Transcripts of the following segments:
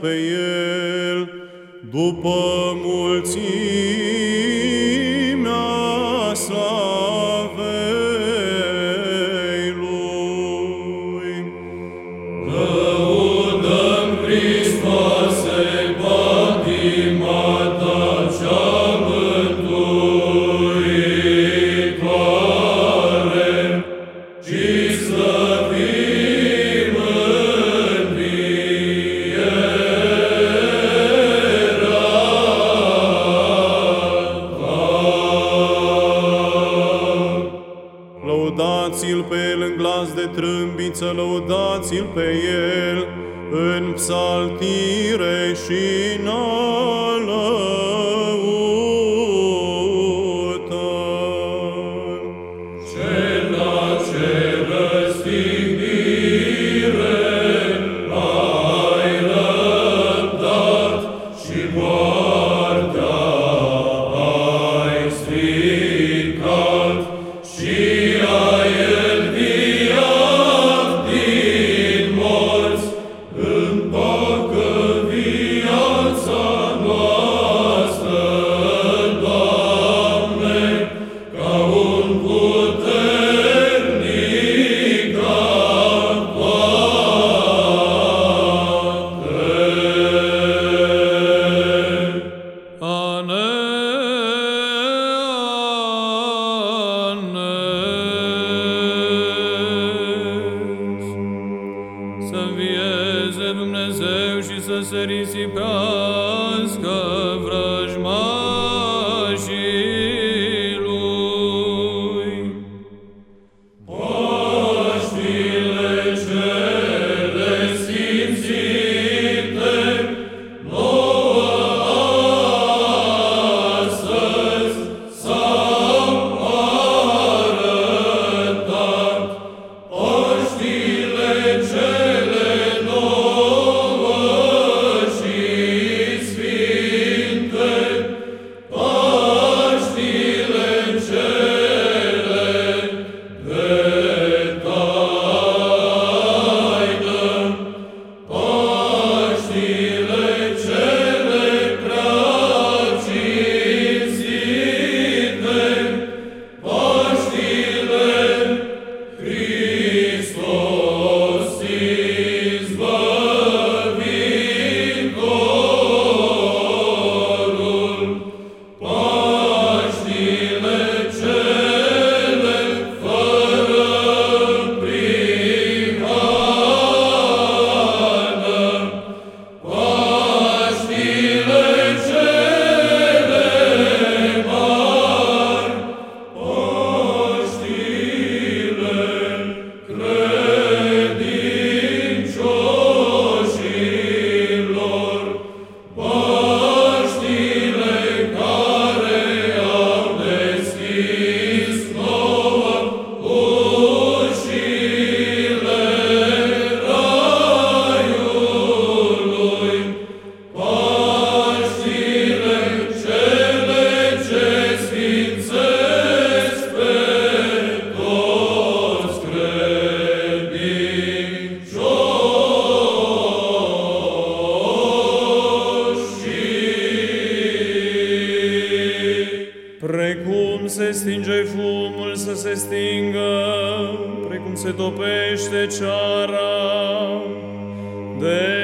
pe el după mulțimea slavei lui. Lăudăm Hristoase, patima ta cea mântuitoare, ci slăvim ți-l. de Dumnezeu și să se risipească vrăjmașii. Cum se stinge fumul să se stingă, precum se topește ceara. De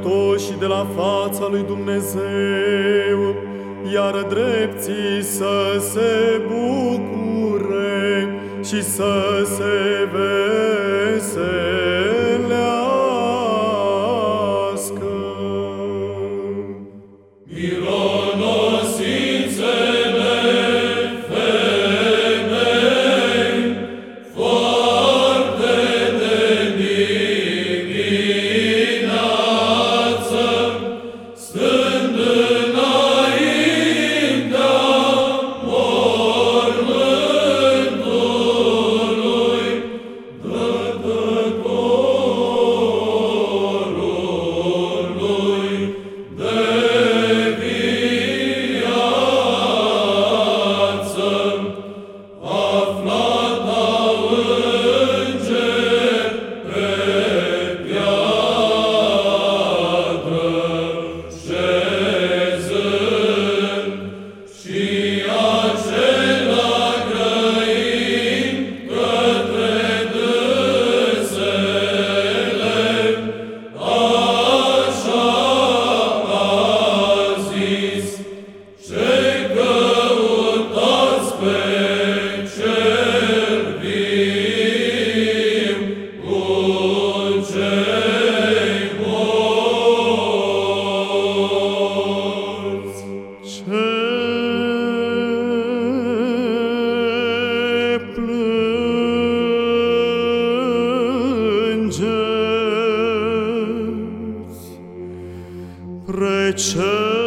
piară păcătoșii de la fața lui Dumnezeu, iar drepții să se bucure și să se veselească. Pre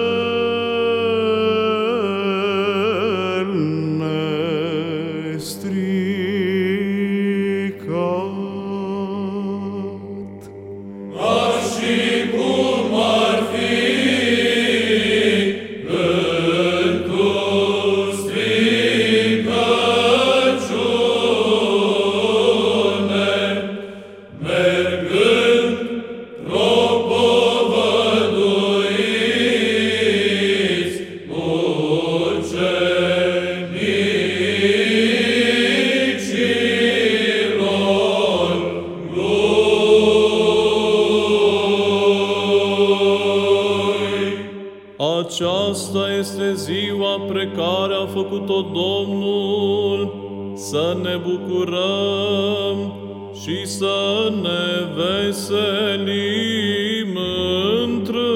Aceasta este ziua pre care a făcut-o Domnul, să ne bucurăm și să ne veselim într-ânsa.